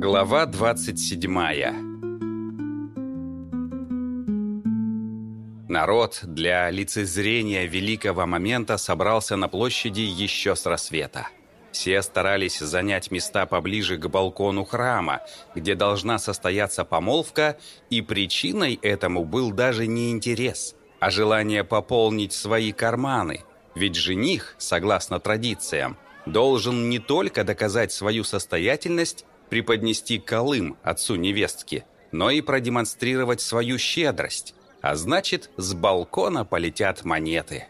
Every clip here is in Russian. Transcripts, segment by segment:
Глава 27 Народ для лицезрения великого момента собрался на площади еще с рассвета. Все старались занять места поближе к балкону храма, где должна состояться помолвка, и причиной этому был даже не интерес, а желание пополнить свои карманы. Ведь жених, согласно традициям, должен не только доказать свою состоятельность, преподнести колым отцу невестки, но и продемонстрировать свою щедрость, а значит, с балкона полетят монеты.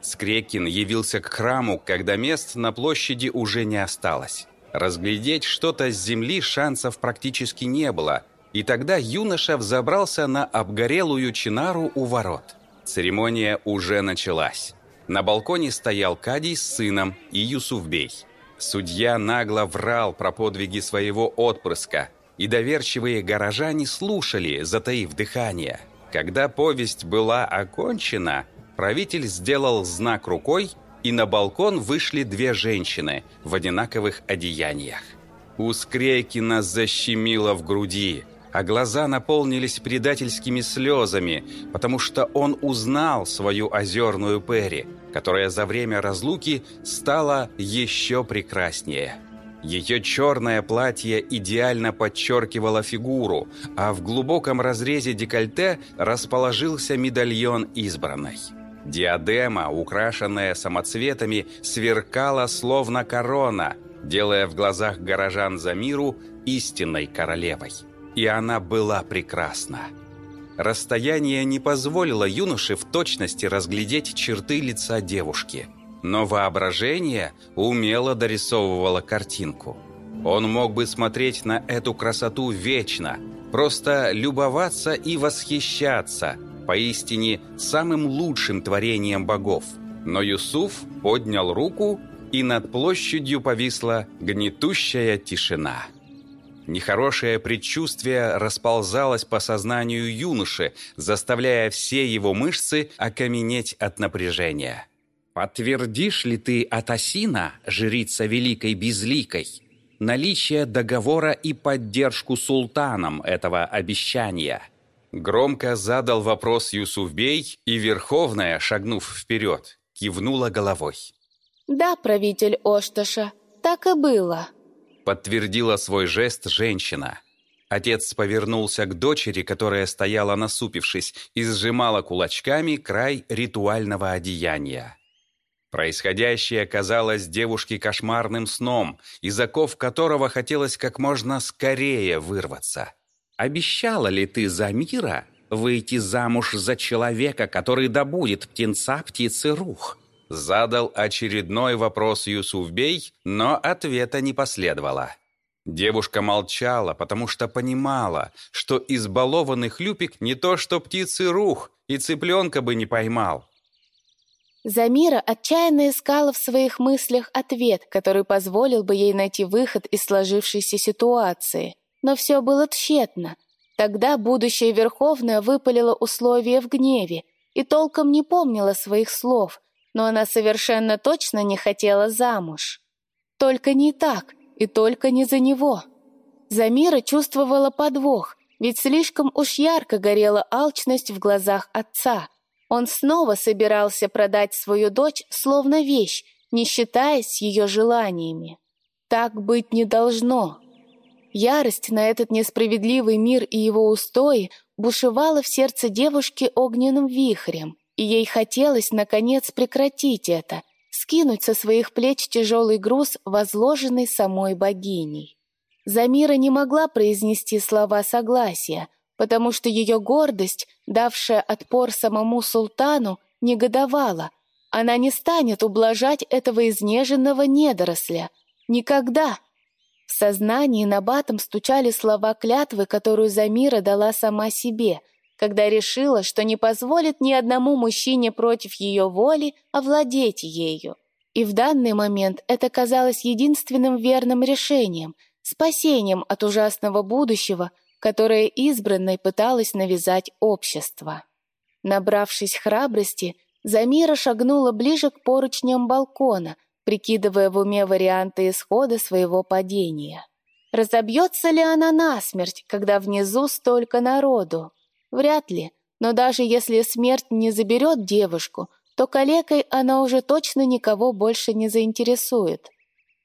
Скрекин явился к храму, когда мест на площади уже не осталось. Разглядеть что-то с земли шансов практически не было, и тогда юноша взобрался на обгорелую чинару у ворот. Церемония уже началась. На балконе стоял Кадий с сыном и Юсуфбей. Судья нагло врал про подвиги своего отпрыска, и доверчивые горожане слушали, затаив дыхание. Когда повесть была окончена, правитель сделал знак рукой, и на балкон вышли две женщины в одинаковых одеяниях. У Скрейкина защемило в груди, а глаза наполнились предательскими слезами, потому что он узнал свою озерную Перри – которая за время разлуки стала еще прекраснее. Ее черное платье идеально подчеркивало фигуру, а в глубоком разрезе декольте расположился медальон избранной. Диадема, украшенная самоцветами, сверкала словно корона, делая в глазах горожан за миру истинной королевой. И она была прекрасна. Расстояние не позволило юноше в точности разглядеть черты лица девушки, но воображение умело дорисовывало картинку. Он мог бы смотреть на эту красоту вечно, просто любоваться и восхищаться, поистине самым лучшим творением богов. Но Юсуф поднял руку, и над площадью повисла гнетущая тишина. Нехорошее предчувствие расползалось по сознанию юноши, заставляя все его мышцы окаменеть от напряжения. «Подтвердишь ли ты от Асина, жрица Великой Безликой, наличие договора и поддержку султаном этого обещания?» Громко задал вопрос Юсуфбей, и Верховная, шагнув вперед, кивнула головой. «Да, правитель Ошташа, так и было» подтвердила свой жест женщина. Отец повернулся к дочери, которая стояла насупившись и сжимала кулачками край ритуального одеяния. Происходящее казалось девушке кошмарным сном, из оков которого хотелось как можно скорее вырваться. «Обещала ли ты за мира выйти замуж за человека, который добудет птенца птицы рух?» Задал очередной вопрос Юсуфбей, но ответа не последовало. Девушка молчала, потому что понимала, что избалованный хлюпик не то что птицы рух, и цыпленка бы не поймал. Замира отчаянно искала в своих мыслях ответ, который позволил бы ей найти выход из сложившейся ситуации. Но все было тщетно. Тогда будущая Верховная выпалила условия в гневе и толком не помнила своих слов – но она совершенно точно не хотела замуж. Только не так, и только не за него. Замира чувствовала подвох, ведь слишком уж ярко горела алчность в глазах отца. Он снова собирался продать свою дочь словно вещь, не считаясь ее желаниями. Так быть не должно. Ярость на этот несправедливый мир и его устои бушевала в сердце девушки огненным вихрем и ей хотелось, наконец, прекратить это, скинуть со своих плеч тяжелый груз, возложенный самой богиней. Замира не могла произнести слова согласия, потому что ее гордость, давшая отпор самому султану, негодовала. Она не станет ублажать этого изнеженного недоросля. Никогда! В сознании на батом стучали слова клятвы, которую Замира дала сама себе — когда решила, что не позволит ни одному мужчине против ее воли овладеть ею. И в данный момент это казалось единственным верным решением, спасением от ужасного будущего, которое избранной пыталась навязать общество. Набравшись храбрости, Замира шагнула ближе к поручням балкона, прикидывая в уме варианты исхода своего падения. Разобьется ли она насмерть, когда внизу столько народу? Вряд ли, но даже если смерть не заберет девушку, то калекой она уже точно никого больше не заинтересует.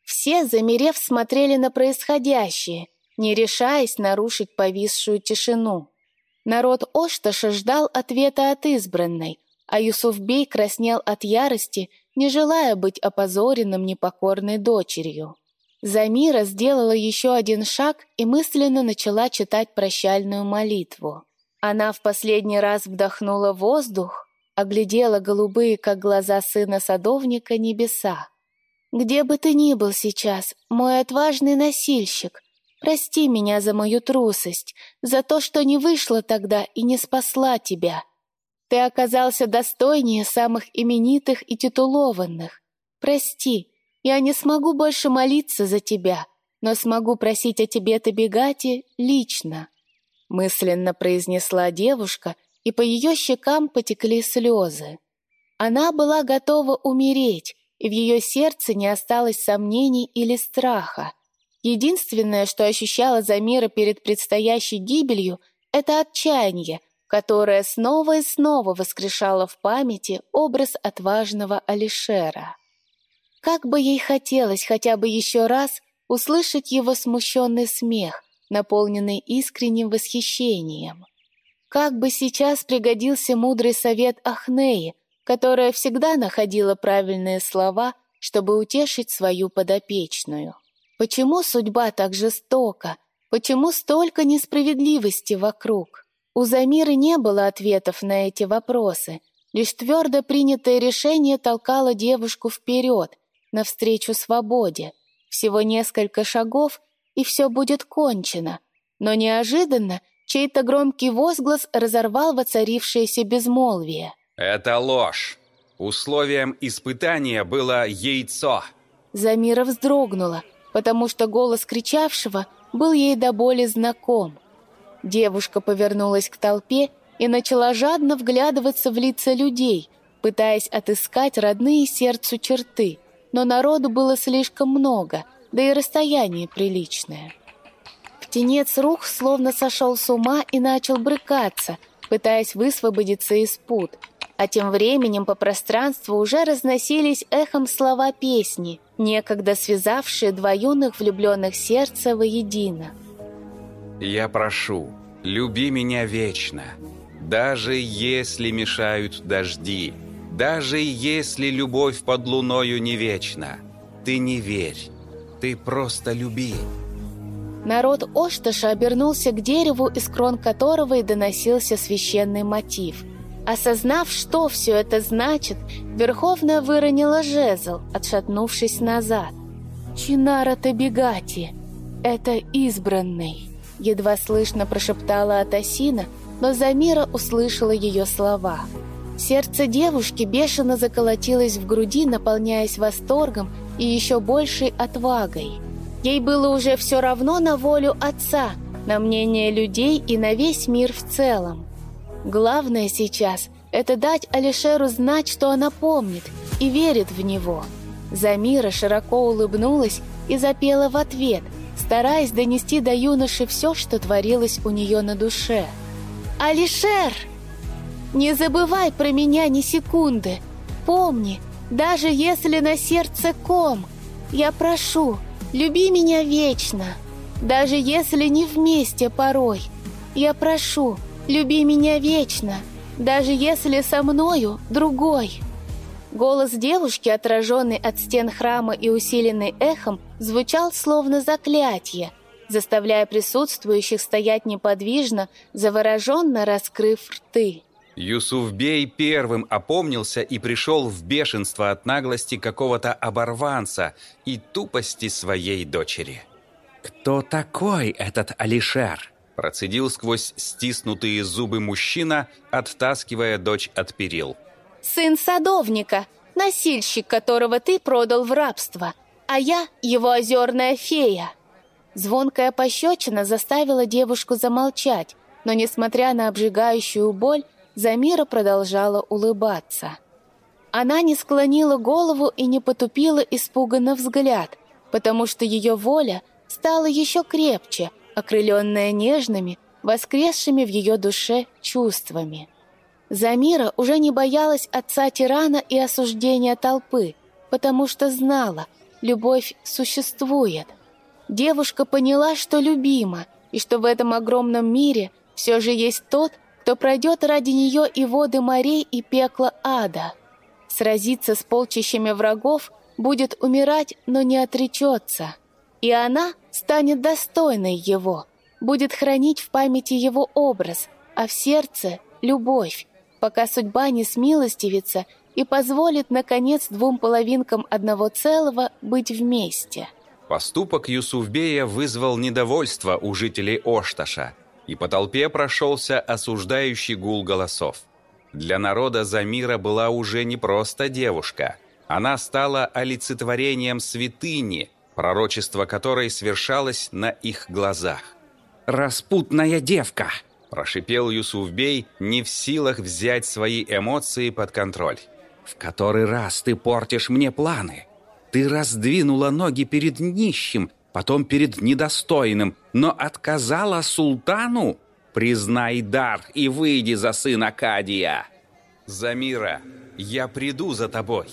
Все, замерев, смотрели на происходящее, не решаясь нарушить повисшую тишину. Народ Ошташа ждал ответа от избранной, а Юсуфбей краснел от ярости, не желая быть опозоренным непокорной дочерью. Замира сделала еще один шаг и мысленно начала читать прощальную молитву. Она в последний раз вдохнула воздух, оглядела голубые, как глаза сына садовника, небеса. «Где бы ты ни был сейчас, мой отважный носильщик, прости меня за мою трусость, за то, что не вышла тогда и не спасла тебя. Ты оказался достойнее самых именитых и титулованных. Прости, я не смогу больше молиться за тебя, но смогу просить о тебе Табигате лично», — мысленно произнесла девушка, и по ее щекам потекли слезы. Она была готова умереть, и в ее сердце не осталось сомнений или страха. Единственное, что ощущала Замира перед предстоящей гибелью, это отчаяние, которое снова и снова воскрешало в памяти образ отважного Алишера. Как бы ей хотелось хотя бы еще раз услышать его смущенный смех, наполненный искренним восхищением. Как бы сейчас пригодился мудрый совет Ахнеи, которая всегда находила правильные слова, чтобы утешить свою подопечную. Почему судьба так жестока? Почему столько несправедливости вокруг? У Замиры не было ответов на эти вопросы. Лишь твердо принятое решение толкало девушку вперед — навстречу свободе. Всего несколько шагов, и все будет кончено. Но неожиданно чей-то громкий возглас разорвал воцарившееся безмолвие. «Это ложь! Условием испытания было яйцо!» Замира вздрогнула, потому что голос кричавшего был ей до боли знаком. Девушка повернулась к толпе и начала жадно вглядываться в лица людей, пытаясь отыскать родные сердцу черты — но народу было слишком много, да и расстояние приличное. Птенец рух словно сошел с ума и начал брыкаться, пытаясь высвободиться из пут, а тем временем по пространству уже разносились эхом слова песни, некогда связавшие два юных влюбленных сердца воедино. «Я прошу, люби меня вечно, даже если мешают дожди». Даже если любовь под луною не вечна, ты не верь, ты просто люби. Народ Ошташа обернулся к дереву, из крон которого и доносился священный мотив. Осознав, что все это значит, Верховная выронила жезл, отшатнувшись назад. «Чинара Табигати! Это избранный!» Едва слышно прошептала Атасина, но Замира услышала ее слова – Сердце девушки бешено заколотилось в груди, наполняясь восторгом и еще большей отвагой. Ей было уже все равно на волю отца, на мнение людей и на весь мир в целом. Главное сейчас – это дать Алишеру знать, что она помнит и верит в него. Замира широко улыбнулась и запела в ответ, стараясь донести до юноши все, что творилось у нее на душе. «Алишер!» Не забывай про меня ни секунды. Помни, даже если на сердце ком, я прошу, люби меня вечно. Даже если не вместе порой, я прошу, люби меня вечно. Даже если со мною другой. Голос девушки, отраженный от стен храма и усиленный эхом, звучал словно заклятие, заставляя присутствующих стоять неподвижно, завороженно раскрыв рты. Юсуфбей первым опомнился и пришел в бешенство от наглости какого-то оборванца и тупости своей дочери. «Кто такой этот Алишер?» Процедил сквозь стиснутые зубы мужчина, оттаскивая дочь от перил. «Сын садовника, носильщик которого ты продал в рабство, а я его озерная фея». Звонкая пощечина заставила девушку замолчать, но, несмотря на обжигающую боль, Замира продолжала улыбаться. Она не склонила голову и не потупила испуганно взгляд, потому что ее воля стала еще крепче, окрыленная нежными, воскресшими в ее душе чувствами. Замира уже не боялась отца тирана и осуждения толпы, потому что знала, любовь существует. Девушка поняла, что любима, и что в этом огромном мире все же есть тот, кто пройдет ради нее и воды морей, и пекла ада. Сразиться с полчищами врагов будет умирать, но не отречется. И она станет достойной его, будет хранить в памяти его образ, а в сердце — любовь, пока судьба не смилостивится и позволит, наконец, двум половинкам одного целого быть вместе. Поступок Юсуфбея вызвал недовольство у жителей Ошташа, и по толпе прошелся осуждающий гул голосов. Для народа Замира была уже не просто девушка. Она стала олицетворением святыни, пророчество которой свершалось на их глазах. «Распутная девка!» – прошипел Юсуфбей, не в силах взять свои эмоции под контроль. «В который раз ты портишь мне планы? Ты раздвинула ноги перед нищим, потом перед недостойным, но отказала султану? Признай дар и выйди за сына Кадия!» «Замира, я приду за тобой!»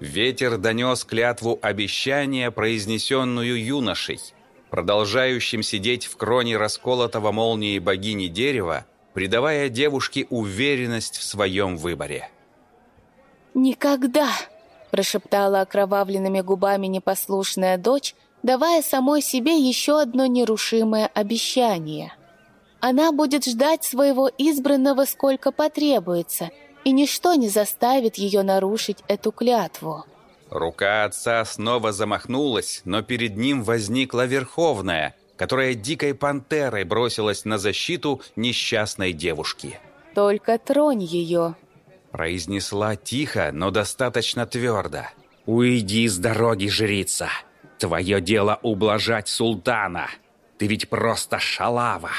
Ветер донес клятву обещания, произнесенную юношей – продолжающим сидеть в кроне расколотого молнией богини дерева, придавая девушке уверенность в своем выборе. «Никогда!» – прошептала окровавленными губами непослушная дочь, давая самой себе еще одно нерушимое обещание. Она будет ждать своего избранного сколько потребуется, и ничто не заставит ее нарушить эту клятву. Рука отца снова замахнулась, но перед ним возникла Верховная, которая дикой пантерой бросилась на защиту несчастной девушки. «Только тронь ее», — произнесла тихо, но достаточно твердо. «Уйди с дороги, жрица! Твое дело ублажать султана! Ты ведь просто шалава!»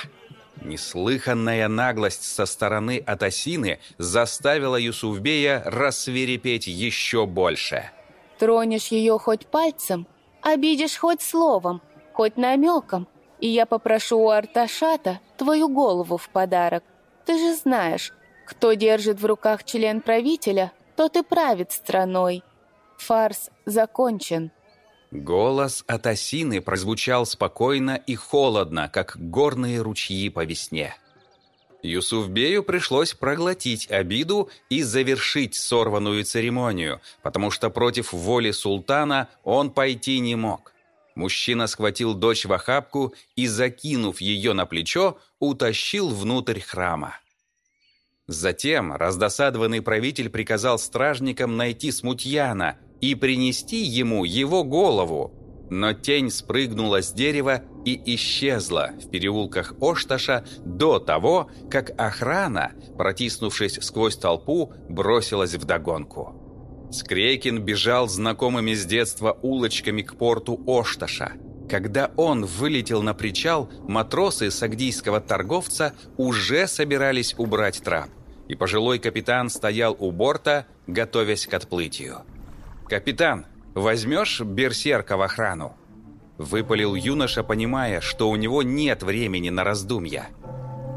Неслыханная наглость со стороны Атасины заставила Юсуфбея рассверепеть еще больше — Тронешь ее хоть пальцем, обидишь хоть словом, хоть намеком, и я попрошу у Арташата твою голову в подарок. Ты же знаешь, кто держит в руках член правителя, тот и правит страной. Фарс закончен». Голос от осины прозвучал спокойно и холодно, как горные ручьи по весне. Юсуфбею пришлось проглотить обиду и завершить сорванную церемонию, потому что против воли султана он пойти не мог. Мужчина схватил дочь в охапку и, закинув ее на плечо, утащил внутрь храма. Затем раздосадованный правитель приказал стражникам найти смутьяна и принести ему его голову, но тень спрыгнула с дерева и исчезла в переулках Ошташа до того, как охрана, протиснувшись сквозь толпу, бросилась в догонку. Скрекин бежал знакомыми с детства улочками к порту Ошташа. Когда он вылетел на причал, матросы сагдийского торговца уже собирались убрать трап, и пожилой капитан стоял у борта, готовясь к отплытию. «Капитан, возьмешь берсерка в охрану?» Выпалил юноша, понимая, что у него нет времени на раздумья.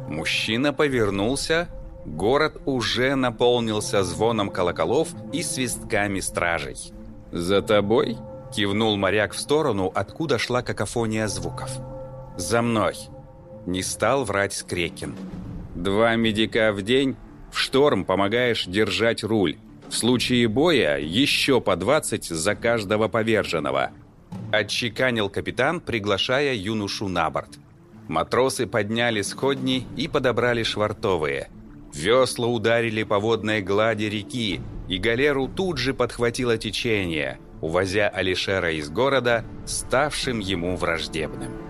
Мужчина повернулся. Город уже наполнился звоном колоколов и свистками стражей. «За тобой?» – кивнул моряк в сторону, откуда шла какофония звуков. «За мной!» – не стал врать Скрекин. «Два медика в день, в шторм помогаешь держать руль. В случае боя еще по 20 за каждого поверженного. Отчеканил капитан, приглашая юношу на борт. Матросы подняли сходни и подобрали швартовые. Весла ударили по водной глади реки, и галеру тут же подхватило течение, увозя Алишера из города, ставшим ему враждебным.